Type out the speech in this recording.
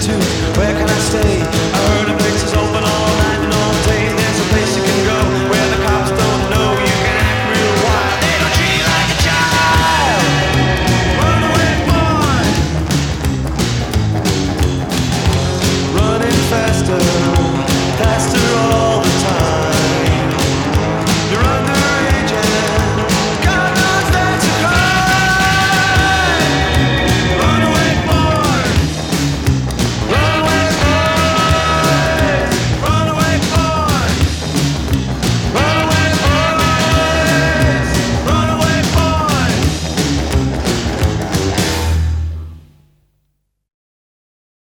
to? Where can I stay?